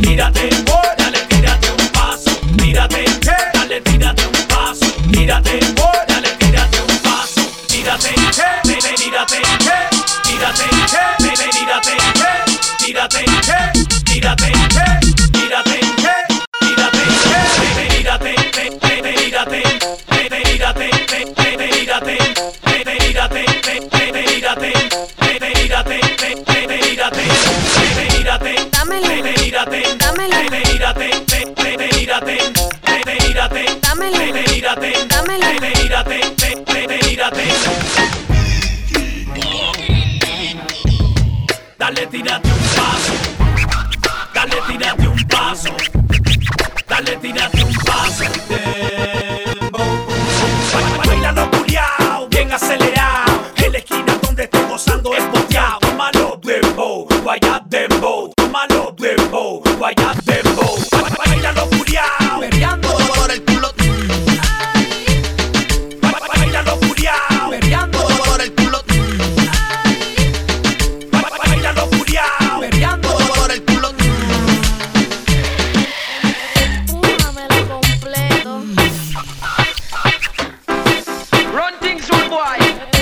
mírate, dale, tírate un paso, mírate, dale, tírate un paso, mírate, dale, tírate un paso, mírate, bebé, mírate, mírate, bebé, mírate, mírate, mírate. Tírate, tírate, tírate, dámelo, tírate, tírate. Dale, tírate. boy.